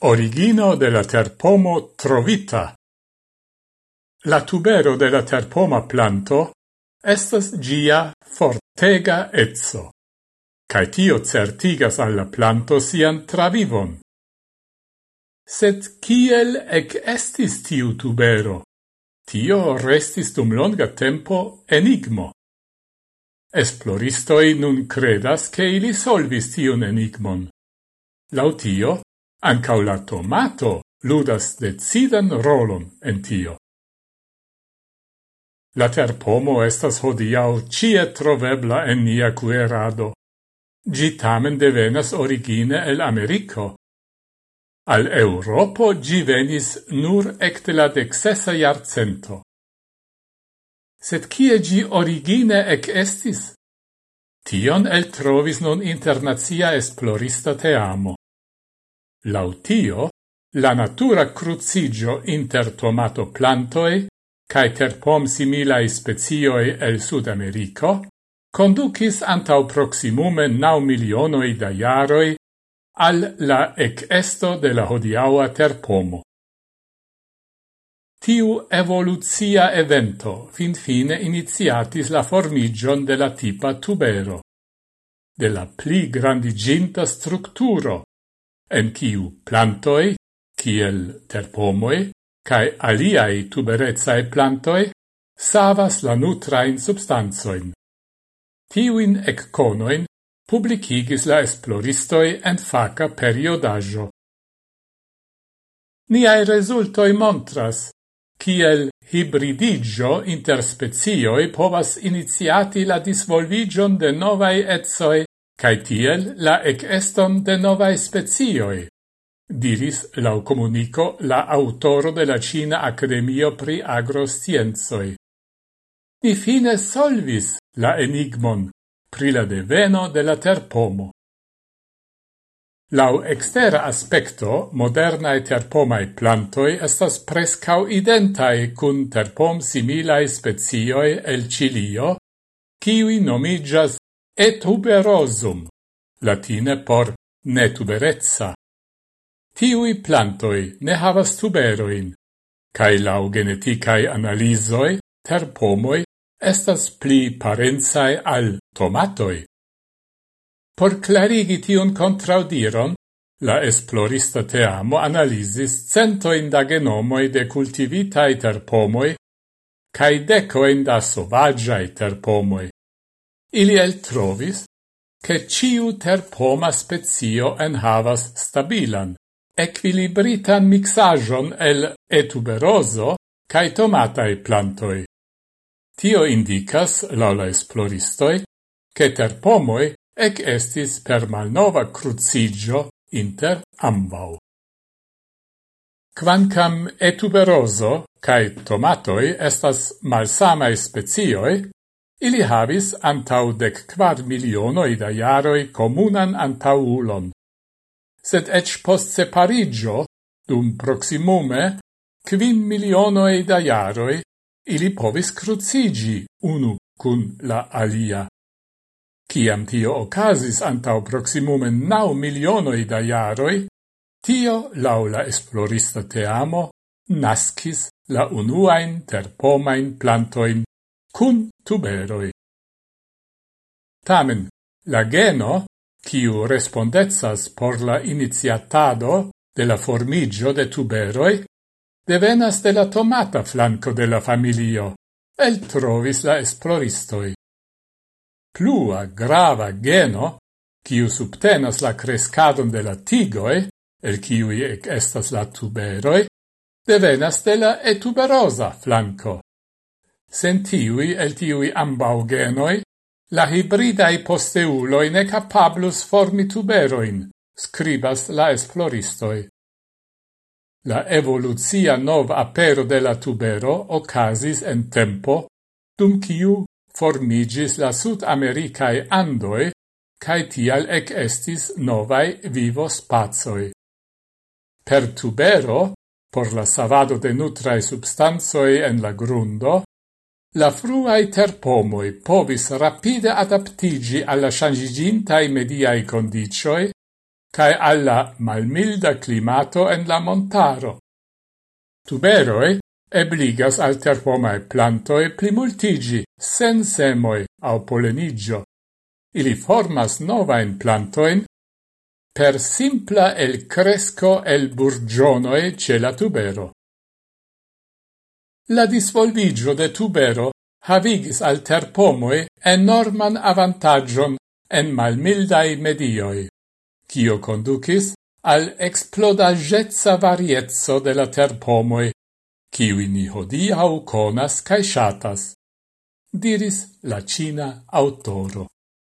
Origino de la terpomo trovita. La tubero de la terpoma planto estas gia fortega etzo, cae tio certigas alla planto sian travivon. Sed kiel ec estis tiu tubero? Tio restis dum longa tempo enigmo. Esploristoi nun credas che ili solvis tion enigmon. Lautio, Ancau la tomato ludas decidan rolon en tio. La terpomo estas hodiau cie trovebla en nia cuerado. Gi tamen devenas origine el Americo. Al Europo gi venis nur ecte la dexesa iarcento. Sed kie gi origine ec estis? Tion el trovis non internazia esplorista teamo. Lautio, la natura crucigio inter tomato plantoi cae terpom similae spezioi el Sud Americo, conducis antau proximume nau milionoi da iaroi al la ec esto de la hodiaua terpomo. Tiu evoluzia evento fin fine iniziatis la formigion de la tipa tubero, de la pli grandiginta structuro, en kiu plantoi, kiel terpomoi, cae aliai tuberezae plantoi, savas la nutrain substanzoin. Tiuin ecconoin publicigis la esploristoi en faca periodaggio. Niai resultoi montras, kiel hybridigio inter specioi povas iniziati la disvolvigion de novae etsoi cae tiel la eceston de novae spezioi, diris lau comunico la autoro de la Cina Academio pri Agroscienzoi. Ni fine solvis la enigmon pri la deveno de la terpomo. Lau extera aspecto, modernae terpomae plantoi estas prescau identae cun terpom similae spezioi el Cilio, kiwi nomigas tuberosum, latine por netuberezza. Tiui plantoi ne havas tuberoin, cae lau geneticae analisoi terpomoi estas pli parenzae al tomatoi. Por clarigi tiun contraudiron, la esplorista teamo analisis centoin da genomoi de cultivitae terpomoi cae decoin da sovagiae terpomoi. Ili el trovis che ciu terpoma spezio en havas stabilan, equilibritan mixajon el etuberoso cae tomatae plantoi. Tio indicas, laula esploristoi, che terpomoi ec estis per malnova crucigio inter ambau. Quancam etuberoso cae tomatoi estas malsamae spezioi, Ili havis antau dec quad milionoi da iaroi comunan antaulon. Sed ec post separigio, dum proximume, quin milionoi da iaroi, ili povis crucigi unu cun la alia. Ciam tio ocasis antau proximume nau milionoi da iaroi, tio, laula esplorista teamo, nascis la unuain terpomain plantoin cun tuberoi. Tamen, la geno, kiu respondezas por la iniziatado de la formigio de tuberoi, devenas de la tomata flanco de la familio, el trovis la esploristoi. Plua grava geno, kiu subtenas la crescadon de la tigoi, el kiui ec estas la tuberoi, devenas de la etuberosa flanco. Sen tiui el tiui ambau genoi, la hybridae posteuloi ne capablus formi tuberoin, scribas la esploristoi. La evoluzia nov apero de la tubero ocasis en tempo, dum ciu formigis la sud-americae andoi, cae tial ec estis novae vivo spazoi. Per tubero, por la savado de nutrae substanzoi en la grundo, la fruae terpomoi povis rapide adaptigi alla changigintai mediae condicioi cae alla malmilda climato en la montaro. Tuberoi ebligas al terpomae plantoe plimultigi, sen semoi au polenigio. Ili formas novain plantoin per simpla el cresco el burgionoe ce la tubero. La disvolvigio de tubero havigis al terpomoe enorman avantagion en malmildai medioi, cio conducis al explodagezza variezzo de la terpomoe, ciui ni hodiau conas cae shatas, diris la Cina autoro.